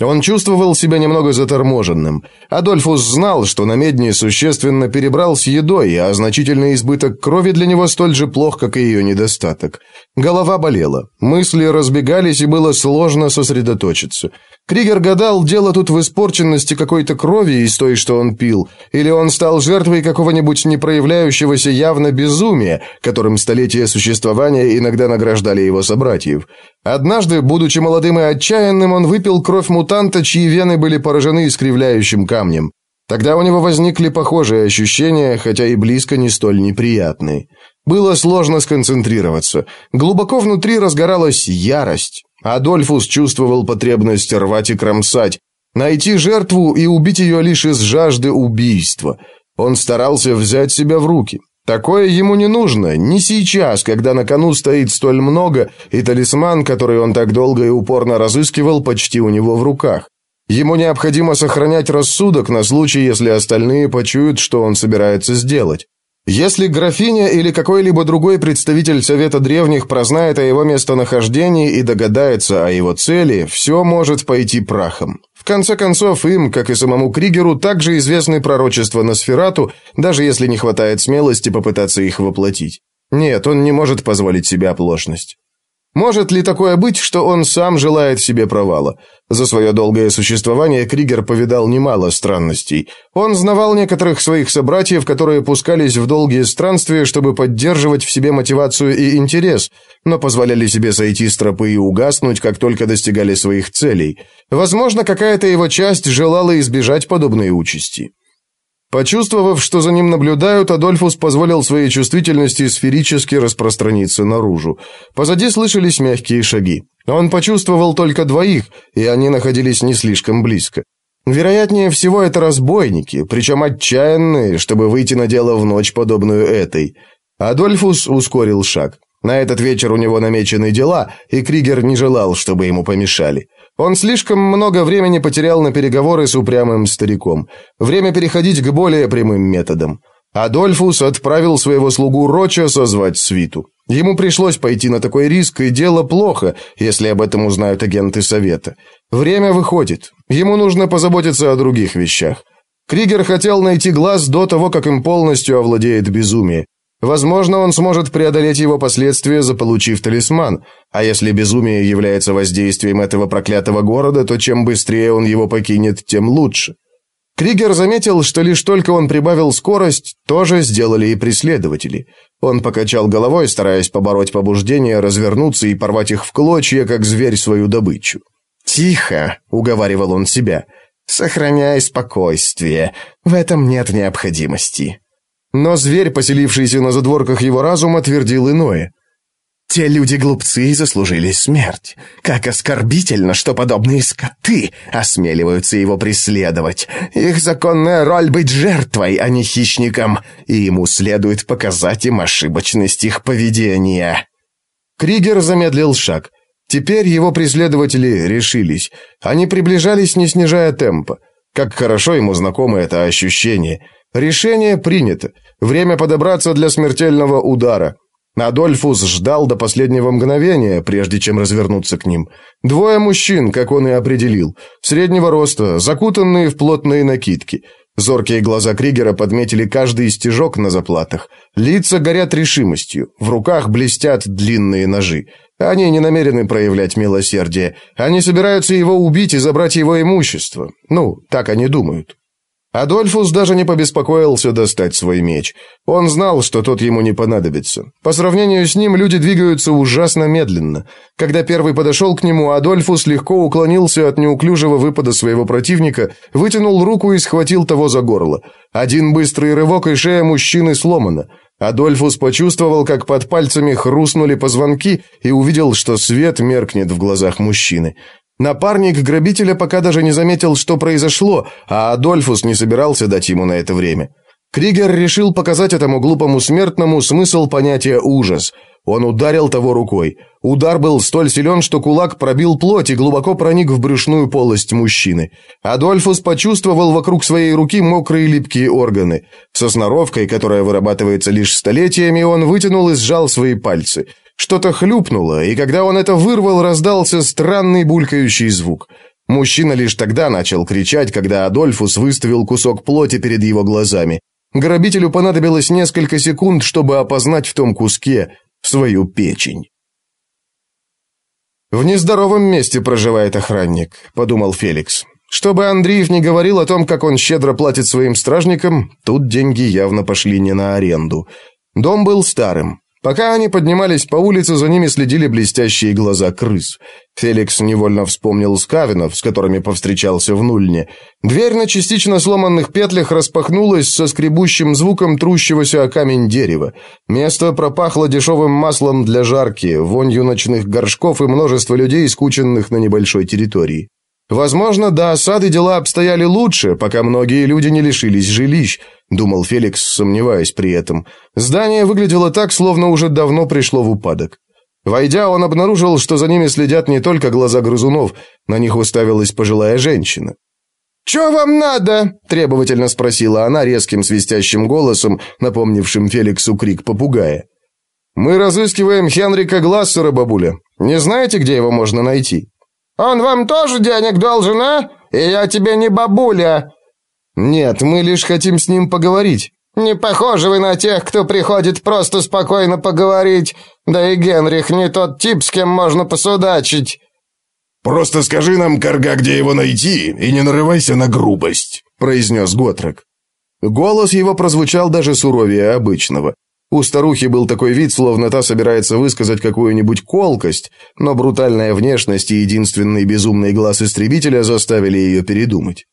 Он чувствовал себя немного заторможенным. Адольфус знал, что на медне существенно перебрал с едой, а значительный избыток крови для него столь же плох, как и ее недостаток. Голова болела, мысли разбегались, и было сложно сосредоточиться. Кригер гадал, дело тут в испорченности какой-то крови из той, что он пил, или он стал жертвой какого-нибудь непроявляющегося явно безумия, которым столетия существования иногда награждали его собратьев. Однажды, будучи молодым и отчаянным, он выпил кровь мутанта, чьи вены были поражены искривляющим камнем. Тогда у него возникли похожие ощущения, хотя и близко не столь неприятные. Было сложно сконцентрироваться. Глубоко внутри разгоралась ярость. Адольфус чувствовал потребность рвать и кромсать, найти жертву и убить ее лишь из жажды убийства. Он старался взять себя в руки. Такое ему не нужно, не сейчас, когда на кону стоит столь много, и талисман, который он так долго и упорно разыскивал, почти у него в руках. Ему необходимо сохранять рассудок на случай, если остальные почуют, что он собирается сделать. Если графиня или какой-либо другой представитель Совета Древних прознает о его местонахождении и догадается о его цели, все может пойти прахом. Конце концов, им, как и самому Кригеру, также известны пророчества на Сферату, даже если не хватает смелости попытаться их воплотить. Нет, он не может позволить себе оплошность. Может ли такое быть, что он сам желает себе провала? За свое долгое существование Кригер повидал немало странностей. Он знавал некоторых своих собратьев, которые пускались в долгие странствия, чтобы поддерживать в себе мотивацию и интерес, но позволяли себе сойти с тропы и угаснуть, как только достигали своих целей. Возможно, какая-то его часть желала избежать подобной участи. Почувствовав, что за ним наблюдают, Адольфус позволил своей чувствительности сферически распространиться наружу. Позади слышались мягкие шаги. Он почувствовал только двоих, и они находились не слишком близко. Вероятнее всего, это разбойники, причем отчаянные, чтобы выйти на дело в ночь, подобную этой. Адольфус ускорил шаг. На этот вечер у него намечены дела, и Кригер не желал, чтобы ему помешали. Он слишком много времени потерял на переговоры с упрямым стариком. Время переходить к более прямым методам. Адольфус отправил своего слугу Роча созвать свиту. Ему пришлось пойти на такой риск, и дело плохо, если об этом узнают агенты Совета. Время выходит. Ему нужно позаботиться о других вещах. Кригер хотел найти глаз до того, как им полностью овладеет безумие. Возможно, он сможет преодолеть его последствия, заполучив талисман, а если безумие является воздействием этого проклятого города, то чем быстрее он его покинет, тем лучше. Кригер заметил, что лишь только он прибавил скорость, тоже сделали и преследователи. Он покачал головой, стараясь побороть побуждение, развернуться и порвать их в клочья, как зверь свою добычу. «Тихо», — уговаривал он себя, — «сохраняй спокойствие, в этом нет необходимости». Но зверь, поселившийся на задворках его разума, твердил иное. Те люди глупцы и заслужили смерть. Как оскорбительно, что подобные скоты осмеливаются его преследовать. Их законная роль быть жертвой, а не хищником, и ему следует показать им ошибочность их поведения. Кригер замедлил шаг. Теперь его преследователи решились. Они приближались, не снижая темпа. Как хорошо ему знакомо это ощущение – Решение принято. Время подобраться для смертельного удара. Адольфус ждал до последнего мгновения, прежде чем развернуться к ним. Двое мужчин, как он и определил, среднего роста, закутанные в плотные накидки. Зоркие глаза Кригера подметили каждый стежок на заплатах. Лица горят решимостью, в руках блестят длинные ножи. Они не намерены проявлять милосердие. Они собираются его убить и забрать его имущество. Ну, так они думают. Адольфус даже не побеспокоился достать свой меч. Он знал, что тот ему не понадобится. По сравнению с ним люди двигаются ужасно медленно. Когда первый подошел к нему, Адольфус легко уклонился от неуклюжего выпада своего противника, вытянул руку и схватил того за горло. Один быстрый рывок, и шея мужчины сломана. Адольфус почувствовал, как под пальцами хрустнули позвонки и увидел, что свет меркнет в глазах мужчины. Напарник грабителя пока даже не заметил, что произошло, а Адольфус не собирался дать ему на это время. Кригер решил показать этому глупому смертному смысл понятия «ужас». Он ударил того рукой. Удар был столь силен, что кулак пробил плоть и глубоко проник в брюшную полость мужчины. Адольфус почувствовал вокруг своей руки мокрые липкие органы. Со сноровкой, которая вырабатывается лишь столетиями, он вытянул и сжал свои пальцы. Что-то хлюпнуло, и когда он это вырвал, раздался странный булькающий звук. Мужчина лишь тогда начал кричать, когда Адольфус выставил кусок плоти перед его глазами. Грабителю понадобилось несколько секунд, чтобы опознать в том куске свою печень. «В нездоровом месте проживает охранник», — подумал Феликс. Чтобы Андреев не говорил о том, как он щедро платит своим стражникам, тут деньги явно пошли не на аренду. Дом был старым, Пока они поднимались по улице, за ними следили блестящие глаза крыс. Феликс невольно вспомнил скавинов, с которыми повстречался в Нульне. Дверь на частично сломанных петлях распахнулась со скребущим звуком трущегося о камень дерева. Место пропахло дешевым маслом для жарки, вонью ночных горшков и множество людей, скученных на небольшой территории. Возможно, до осады дела обстояли лучше, пока многие люди не лишились жилищ, думал Феликс, сомневаясь при этом. Здание выглядело так, словно уже давно пришло в упадок. Войдя, он обнаружил, что за ними следят не только глаза грызунов, на них уставилась пожилая женщина. «Чё вам надо?» – требовательно спросила она резким свистящим голосом, напомнившим Феликсу крик попугая. «Мы разыскиваем Хенрика Глассера, бабуля. Не знаете, где его можно найти?» Он вам тоже денег должен, а? И я тебе не бабуля». «Нет, мы лишь хотим с ним поговорить». «Не похожи вы на тех, кто приходит просто спокойно поговорить. Да и Генрих не тот тип, с кем можно посудачить». «Просто скажи нам, Карга, где его найти, и не нарывайся на грубость», — произнес Готрек. Голос его прозвучал даже суровее обычного. У старухи был такой вид, словно та собирается высказать какую-нибудь колкость, но брутальная внешность и единственный безумный глаз истребителя заставили ее передумать.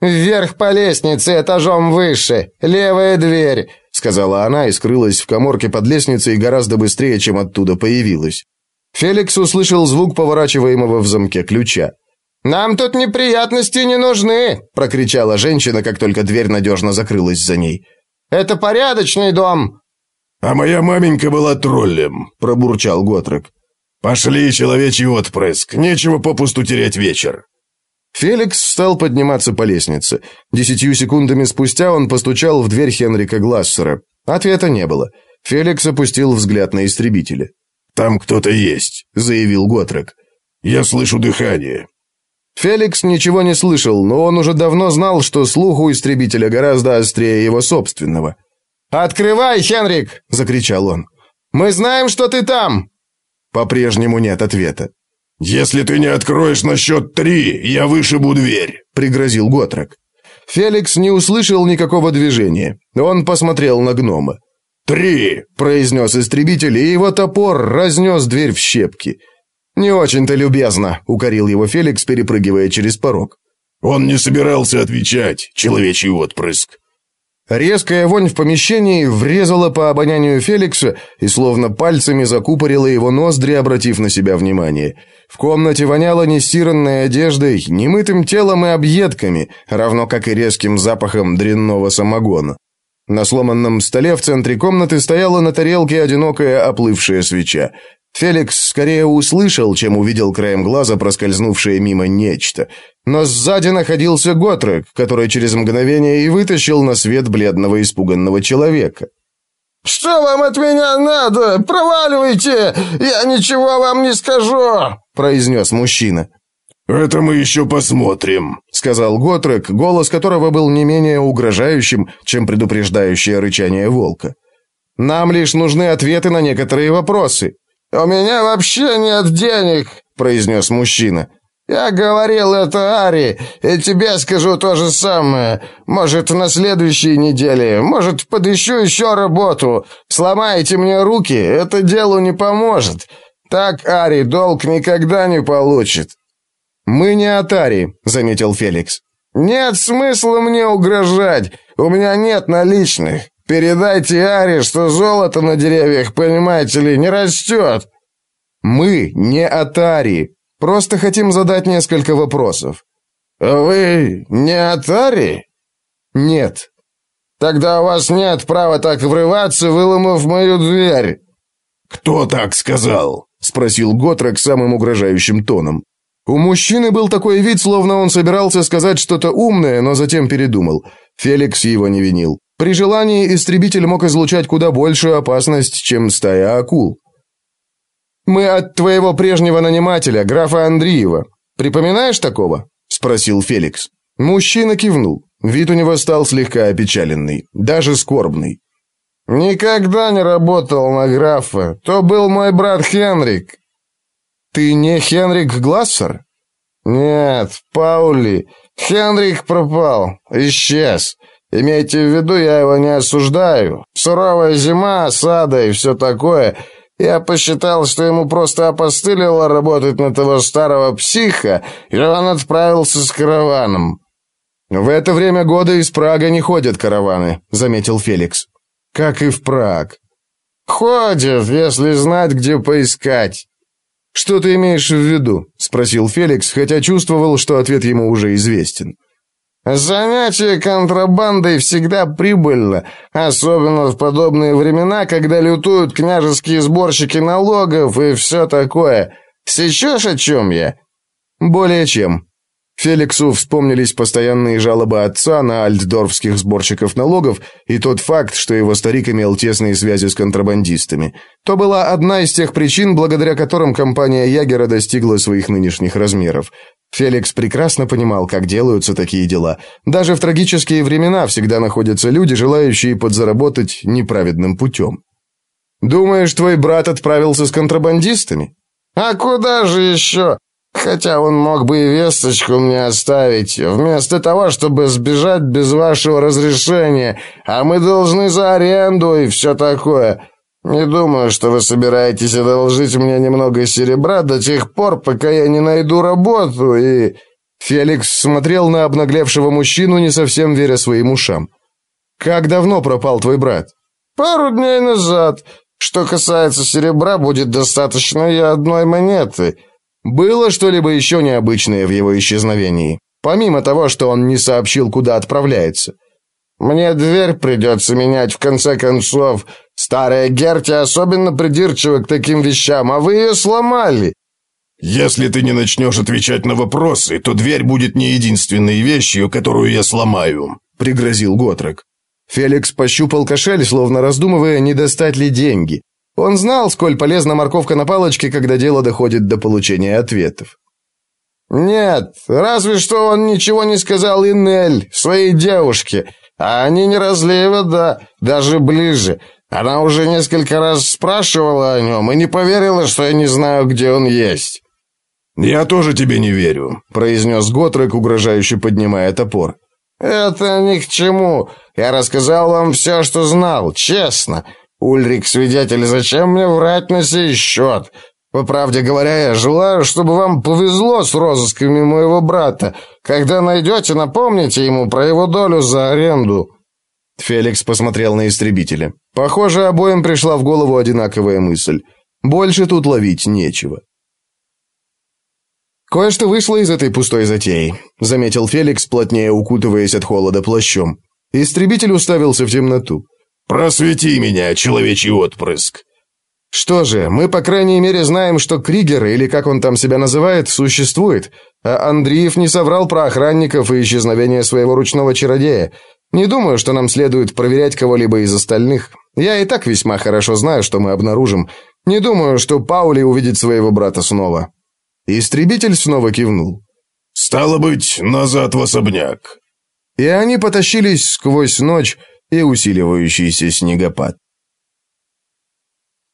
«Вверх по лестнице, этажом выше, левая дверь», — сказала она и скрылась в коморке под лестницей гораздо быстрее, чем оттуда появилась. Феликс услышал звук поворачиваемого в замке ключа. «Нам тут неприятности не нужны!» – прокричала женщина, как только дверь надежно закрылась за ней. «Это порядочный дом, «А моя маменька была троллем», — пробурчал Готрек. «Пошли, человечий отпрыск, нечего попусту терять вечер». Феликс стал подниматься по лестнице. Десятью секундами спустя он постучал в дверь Хенрика Глассера. Ответа не было. Феликс опустил взгляд на истребителя. «Там кто-то есть», — заявил Готрек. «Я слышу дыхание». Феликс ничего не слышал, но он уже давно знал, что слух у истребителя гораздо острее его собственного. «Открывай, Хенрик!» – закричал он. «Мы знаем, что ты там!» По-прежнему нет ответа. «Если ты не откроешь на счет три, я вышибу дверь», – пригрозил Готрек. Феликс не услышал никакого движения. Он посмотрел на гнома. «Три!» – произнес истребитель, и его топор разнес дверь в щепки. «Не очень-то любезно», – укорил его Феликс, перепрыгивая через порог. «Он не собирался отвечать, человечий отпрыск», Резкая вонь в помещении врезала по обонянию Феликса и словно пальцами закупорила его ноздри, обратив на себя внимание. В комнате воняло нестиранной одеждой, немытым телом и объедками, равно как и резким запахом дрянного самогона. На сломанном столе в центре комнаты стояла на тарелке одинокая оплывшая свеча. Феликс скорее услышал, чем увидел краем глаза проскользнувшее мимо нечто. Но сзади находился Готрек, который через мгновение и вытащил на свет бледного испуганного человека. «Что вам от меня надо? Проваливайте! Я ничего вам не скажу!» — произнес мужчина. «Это мы еще посмотрим», — сказал Готрек, голос которого был не менее угрожающим, чем предупреждающее рычание волка. «Нам лишь нужны ответы на некоторые вопросы». «У меня вообще нет денег», — произнес мужчина. «Я говорил это Ари, и тебе скажу то же самое. Может, на следующей неделе, может, подыщу еще работу. Сломайте мне руки, это делу не поможет. Так Ари долг никогда не получит». «Мы не Атари», — заметил Феликс. «Нет смысла мне угрожать. У меня нет наличных. Передайте Ари, что золото на деревьях, понимаете ли, не растет». «Мы не Атари. Просто хотим задать несколько вопросов». «Вы не Атари?» «Нет». «Тогда у вас нет права так врываться, выломав мою дверь». «Кто так сказал?» — спросил Готрек самым угрожающим тоном. У мужчины был такой вид, словно он собирался сказать что-то умное, но затем передумал. Феликс его не винил. При желании истребитель мог излучать куда большую опасность, чем стая акул. «Мы от твоего прежнего нанимателя, графа Андреева. Припоминаешь такого?» – спросил Феликс. Мужчина кивнул. Вид у него стал слегка опечаленный, даже скорбный. «Никогда не работал на графа. То был мой брат Хенрик. «Ты не Хенрик Глассер?» «Нет, Паули. Хенрик пропал. Исчез. Имейте в виду, я его не осуждаю. Суровая зима, осада и все такое. Я посчитал, что ему просто опостылило работать на того старого психа, и он отправился с караваном». «В это время года из Прага не ходят караваны», — заметил Феликс. «Как и в Праг». «Ходят, если знать, где поискать». «Что ты имеешь в виду?» – спросил Феликс, хотя чувствовал, что ответ ему уже известен. «Занятие контрабандой всегда прибыльно, особенно в подобные времена, когда лютуют княжеские сборщики налогов и все такое. Сечешь, о чем я?» «Более чем», Феликсу вспомнились постоянные жалобы отца на альтдорфских сборщиков налогов и тот факт, что его старик имел тесные связи с контрабандистами. То была одна из тех причин, благодаря которым компания Ягера достигла своих нынешних размеров. Феликс прекрасно понимал, как делаются такие дела. Даже в трагические времена всегда находятся люди, желающие подзаработать неправедным путем. «Думаешь, твой брат отправился с контрабандистами?» «А куда же еще? Хотя он мог бы и весточку мне оставить, вместо того, чтобы сбежать без вашего разрешения, а мы должны за аренду и все такое. Не думаю, что вы собираетесь одолжить мне немного серебра до тех пор, пока я не найду работу и...» Феликс смотрел на обнаглевшего мужчину, не совсем веря своим ушам. «Как давно пропал твой брат?» «Пару дней назад. Что касается серебра, будет достаточно и одной монеты». Было что-либо еще необычное в его исчезновении, помимо того, что он не сообщил, куда отправляется? Мне дверь придется менять в конце концов. Старая Герти особенно придирчива к таким вещам, а вы ее сломали. Если ты не начнешь отвечать на вопросы, то дверь будет не единственной вещью, которую я сломаю, пригрозил Готрек. Феликс пощупал кошель, словно раздумывая, не достать ли деньги. Он знал, сколь полезна морковка на палочке, когда дело доходит до получения ответов. «Нет, разве что он ничего не сказал Инель, своей девушке, а они не разлей вода, даже ближе. Она уже несколько раз спрашивала о нем и не поверила, что я не знаю, где он есть». «Я тоже тебе не верю», — произнес Готрек, угрожающе поднимая топор. «Это ни к чему. Я рассказал вам все, что знал, честно. Ульрик, свидетель, зачем мне врать на сей счет? По правде говоря, я желаю, чтобы вам повезло с розысками моего брата. Когда найдете, напомните ему про его долю за аренду». Феликс посмотрел на истребителя. Похоже, обоим пришла в голову одинаковая мысль. Больше тут ловить нечего. «Кое-что вышло из этой пустой затеи», — заметил Феликс, плотнее укутываясь от холода плащом. Истребитель уставился в темноту. «Просвети меня, человечий отпрыск!» «Что же, мы, по крайней мере, знаем, что Кригер, или как он там себя называет, существует, а Андреев не соврал про охранников и исчезновение своего ручного чародея. Не думаю, что нам следует проверять кого-либо из остальных. Я и так весьма хорошо знаю, что мы обнаружим. Не думаю, что Паули увидит своего брата снова». Истребитель снова кивнул. «Стало быть, назад в особняк». И они потащились сквозь ночь и усиливающийся снегопад.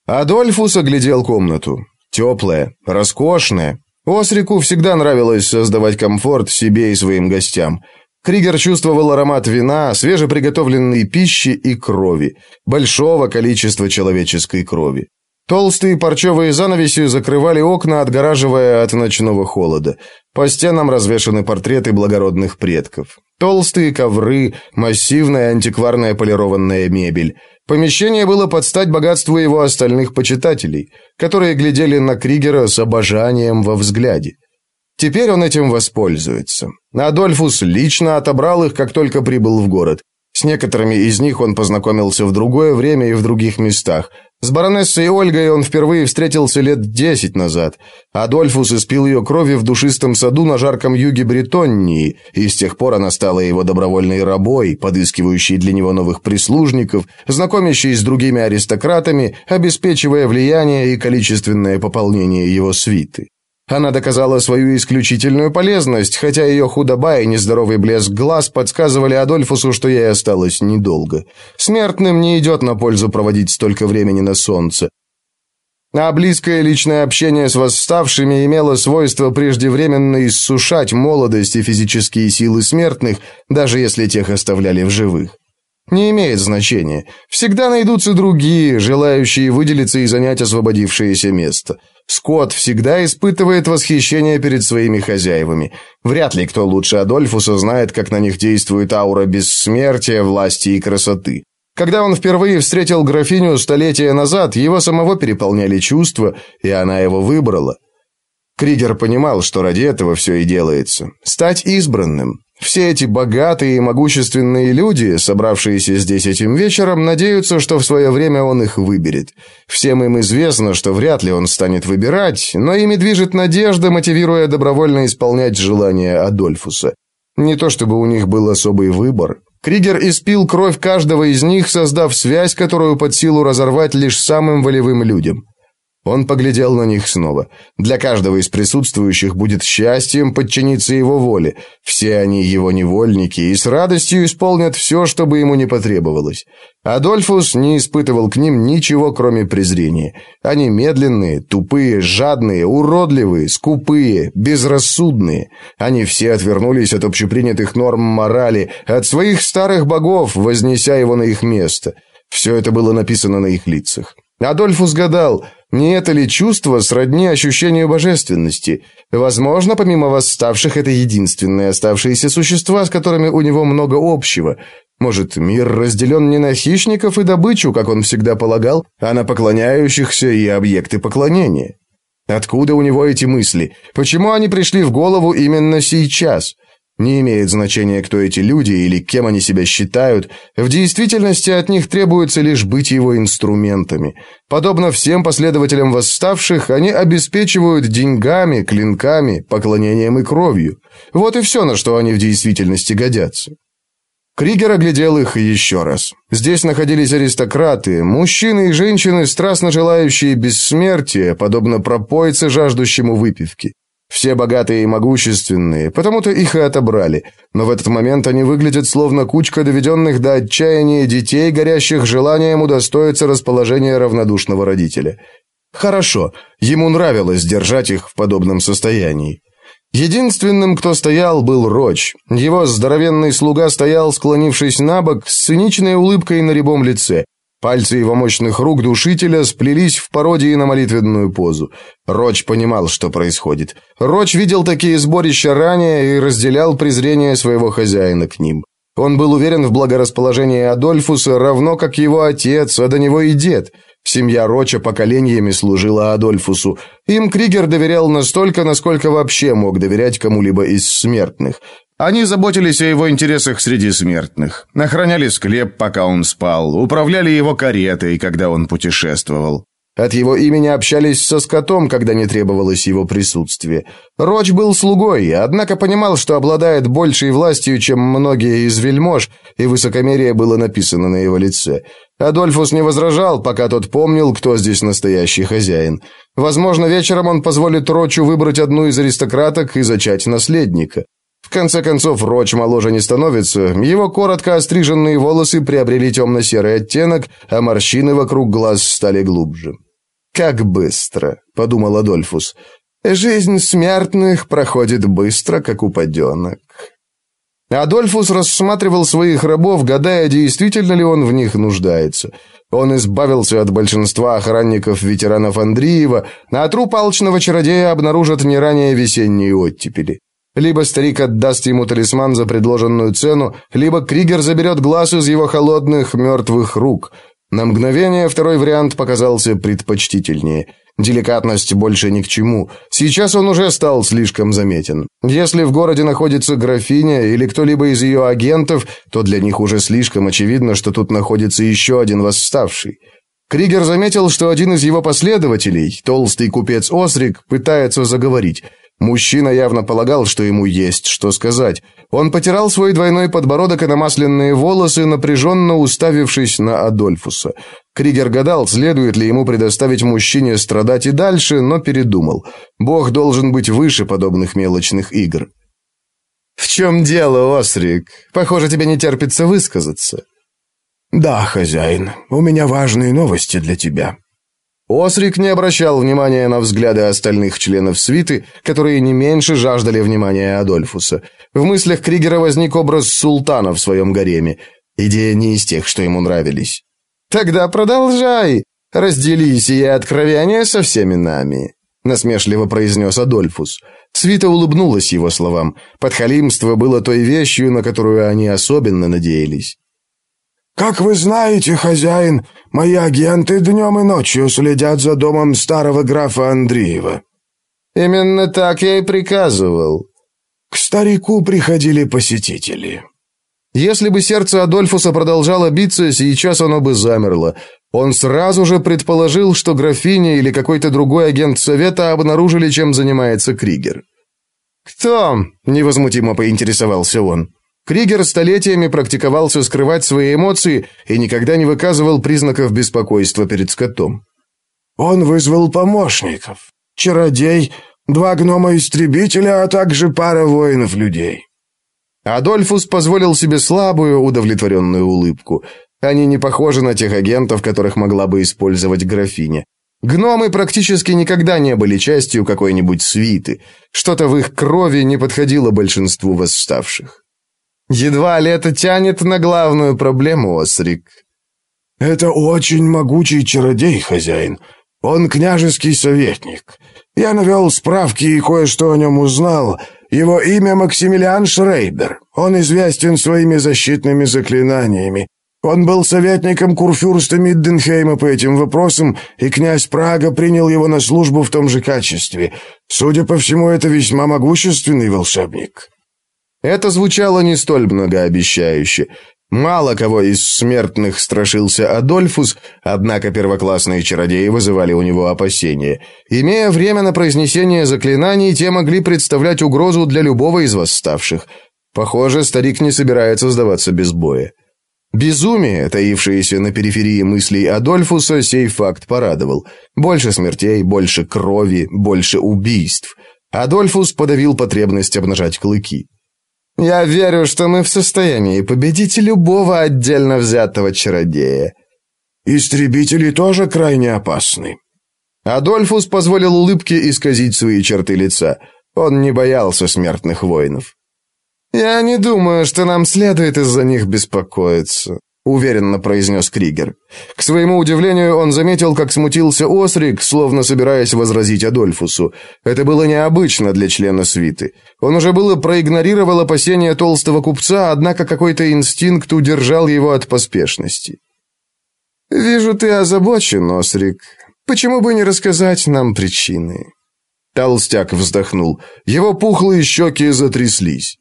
Адольфус оглядел комнату. Теплая, роскошная. Осрику всегда нравилось создавать комфорт себе и своим гостям. Кригер чувствовал аромат вина, свежеприготовленной пищи и крови, большого количества человеческой крови. Толстые парчевые занавеси закрывали окна, отгораживая от ночного холода. По стенам развешаны портреты благородных предков. Толстые ковры, массивная антикварная полированная мебель. Помещение было под стать богатству его остальных почитателей, которые глядели на Кригера с обожанием во взгляде. Теперь он этим воспользуется. Адольфус лично отобрал их, как только прибыл в город. С некоторыми из них он познакомился в другое время и в других местах – с баронессой Ольгой он впервые встретился лет десять назад. Адольфус испил ее крови в душистом саду на жарком юге Бретоннии, и с тех пор она стала его добровольной рабой, подыскивающей для него новых прислужников, знакомящей с другими аристократами, обеспечивая влияние и количественное пополнение его свиты. Она доказала свою исключительную полезность, хотя ее худоба и нездоровый блеск глаз подсказывали Адольфусу, что ей осталось недолго. Смертным не идет на пользу проводить столько времени на солнце. А близкое личное общение с восставшими имело свойство преждевременно иссушать молодость и физические силы смертных, даже если тех оставляли в живых. Не имеет значения. Всегда найдутся другие, желающие выделиться и занять освободившееся место. Скотт всегда испытывает восхищение перед своими хозяевами. Вряд ли кто лучше Адольфуса знает, как на них действует аура бессмертия, власти и красоты. Когда он впервые встретил графиню столетия назад, его самого переполняли чувства, и она его выбрала. Кригер понимал, что ради этого все и делается. Стать избранным. Все эти богатые и могущественные люди, собравшиеся здесь этим вечером, надеются, что в свое время он их выберет. Всем им известно, что вряд ли он станет выбирать, но ими движет надежда, мотивируя добровольно исполнять желания Адольфуса. Не то чтобы у них был особый выбор. Кригер испил кровь каждого из них, создав связь, которую под силу разорвать лишь самым волевым людям. Он поглядел на них снова. Для каждого из присутствующих будет счастьем подчиниться его воле. Все они его невольники и с радостью исполнят все, что бы ему не потребовалось. Адольфус не испытывал к ним ничего, кроме презрения. Они медленные, тупые, жадные, уродливые, скупые, безрассудные. Они все отвернулись от общепринятых норм морали, от своих старых богов, вознеся его на их место. Все это было написано на их лицах. Адольфус гадал, не это ли чувство сродни ощущению божественности? Возможно, помимо восставших, это единственные оставшиеся существа, с которыми у него много общего. Может, мир разделен не на хищников и добычу, как он всегда полагал, а на поклоняющихся и объекты поклонения? Откуда у него эти мысли? Почему они пришли в голову именно сейчас? Не имеет значения, кто эти люди или кем они себя считают, в действительности от них требуется лишь быть его инструментами. Подобно всем последователям восставших, они обеспечивают деньгами, клинками, поклонением и кровью. Вот и все, на что они в действительности годятся. Кригер оглядел их еще раз. Здесь находились аристократы, мужчины и женщины, страстно желающие бессмертия, подобно пропойце, жаждущему выпивки. Все богатые и могущественные, потому-то их и отобрали. Но в этот момент они выглядят словно кучка доведенных до отчаяния детей, горящих желанием удостоиться расположения равнодушного родителя. Хорошо, ему нравилось держать их в подобном состоянии. Единственным, кто стоял, был Роч. Его здоровенный слуга стоял, склонившись на бок, с циничной улыбкой на рябом лице. Пальцы его мощных рук душителя сплелись в пародии на молитвенную позу. Роч понимал, что происходит. Роч видел такие сборища ранее и разделял презрение своего хозяина к ним. Он был уверен в благорасположении Адольфуса, равно как его отец, а до него и дед. Семья Роча поколениями служила Адольфусу. Им Кригер доверял настолько, насколько вообще мог доверять кому-либо из смертных. Они заботились о его интересах среди смертных, охраняли склеп, пока он спал, управляли его каретой, когда он путешествовал. От его имени общались со скотом, когда не требовалось его присутствие. Роч был слугой, однако понимал, что обладает большей властью, чем многие из вельмож, и высокомерие было написано на его лице. Адольфус не возражал, пока тот помнил, кто здесь настоящий хозяин. Возможно, вечером он позволит Рочу выбрать одну из аристократок и зачать наследника. Конце концов, Роч моложе не становится, его коротко остриженные волосы приобрели темно-серый оттенок, а морщины вокруг глаз стали глубже. «Как быстро», — подумал Адольфус. «Жизнь смертных проходит быстро, как у паденок». Адольфус рассматривал своих рабов, гадая, действительно ли он в них нуждается. Он избавился от большинства охранников-ветеранов Андреева, а труп алчного чародея обнаружат не ранее весенние оттепели. Либо старик отдаст ему талисман за предложенную цену, либо Кригер заберет глаз из его холодных, мертвых рук. На мгновение второй вариант показался предпочтительнее – Деликатность больше ни к чему. Сейчас он уже стал слишком заметен. Если в городе находится графиня или кто-либо из ее агентов, то для них уже слишком очевидно, что тут находится еще один восставший. Кригер заметил, что один из его последователей, толстый купец Осрик, пытается заговорить – Мужчина явно полагал, что ему есть что сказать. Он потирал свой двойной подбородок и намасленные волосы, напряженно уставившись на Адольфуса. Кригер гадал, следует ли ему предоставить мужчине страдать и дальше, но передумал. Бог должен быть выше подобных мелочных игр. «В чем дело, Осрик? Похоже, тебе не терпится высказаться». «Да, хозяин, у меня важные новости для тебя», Осрик не обращал внимания на взгляды остальных членов свиты, которые не меньше жаждали внимания Адольфуса. В мыслях Кригера возник образ султана в своем гареме. Идея не из тех, что ему нравились. «Тогда продолжай. Раздели сие откровение со всеми нами», — насмешливо произнес Адольфус. Свита улыбнулась его словам. Подхалимство было той вещью, на которую они особенно надеялись. «Как вы знаете, хозяин, мои агенты днем и ночью следят за домом старого графа Андреева». «Именно так я и приказывал». «К старику приходили посетители». Если бы сердце Адольфуса продолжало биться, сейчас оно бы замерло. Он сразу же предположил, что графиня или какой-то другой агент совета обнаружили, чем занимается Кригер. «Кто?» – невозмутимо поинтересовался он. Кригер столетиями практиковался скрывать свои эмоции и никогда не выказывал признаков беспокойства перед скотом. «Он вызвал помощников. Чародей, два гнома-истребителя, а также пара воинов-людей». Адольфус позволил себе слабую, удовлетворенную улыбку. Они не похожи на тех агентов, которых могла бы использовать графиня. Гномы практически никогда не были частью какой-нибудь свиты. Что-то в их крови не подходило большинству восставших. Едва ли это тянет на главную проблему, Осрик. Это очень могучий чародей, хозяин. Он княжеский советник. Я навел справки и кое-что о нем узнал. Его имя Максимилиан Шрейдер. Он известен своими защитными заклинаниями. Он был советником курфюрста Мидденхейма по этим вопросам, и князь Прага принял его на службу в том же качестве. Судя по всему, это весьма могущественный волшебник. Это звучало не столь многообещающе. Мало кого из смертных страшился Адольфус, однако первоклассные чародеи вызывали у него опасения. Имея время на произнесение заклинаний, те могли представлять угрозу для любого из восставших. Похоже, старик не собирается сдаваться без боя. Безумие, таившееся на периферии мыслей Адольфуса, сей факт порадовал. Больше смертей, больше крови, больше убийств. Адольфус подавил потребность обнажать клыки. Я верю, что мы в состоянии победить любого отдельно взятого чародея. Истребители тоже крайне опасны. Адольфус позволил улыбке исказить свои черты лица. Он не боялся смертных воинов. Я не думаю, что нам следует из-за них беспокоиться уверенно произнес Кригер. К своему удивлению, он заметил, как смутился Осрик, словно собираясь возразить Адольфусу. Это было необычно для члена свиты. Он уже было проигнорировал опасения толстого купца, однако какой-то инстинкт удержал его от поспешности. «Вижу, ты озабочен, Осрик. Почему бы не рассказать нам причины?» Толстяк вздохнул. Его пухлые щеки затряслись.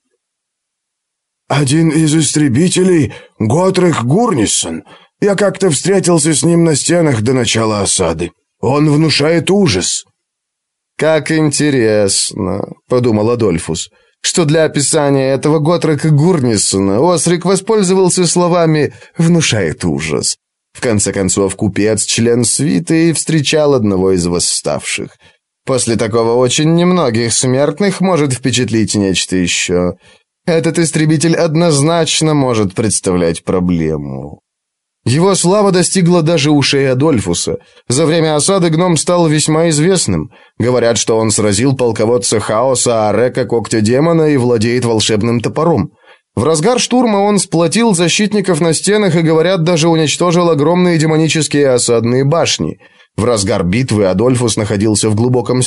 «Один из истребителей — Готрих Гурнисон. Я как-то встретился с ним на стенах до начала осады. Он внушает ужас». «Как интересно», — подумал Адольфус, что для описания этого Готрика Гурнисона Осрик воспользовался словами «внушает ужас». В конце концов, купец, член свиты, встречал одного из восставших. После такого очень немногих смертных может впечатлить нечто еще. Этот истребитель однозначно может представлять проблему. Его слава достигла даже ушей Адольфуса. За время осады гном стал весьма известным. Говорят, что он сразил полководца хаоса Арека Когтя Демона и владеет волшебным топором. В разгар штурма он сплотил защитников на стенах и, говорят, даже уничтожил огромные демонические осадные башни. В разгар битвы Адольфус находился в глубоком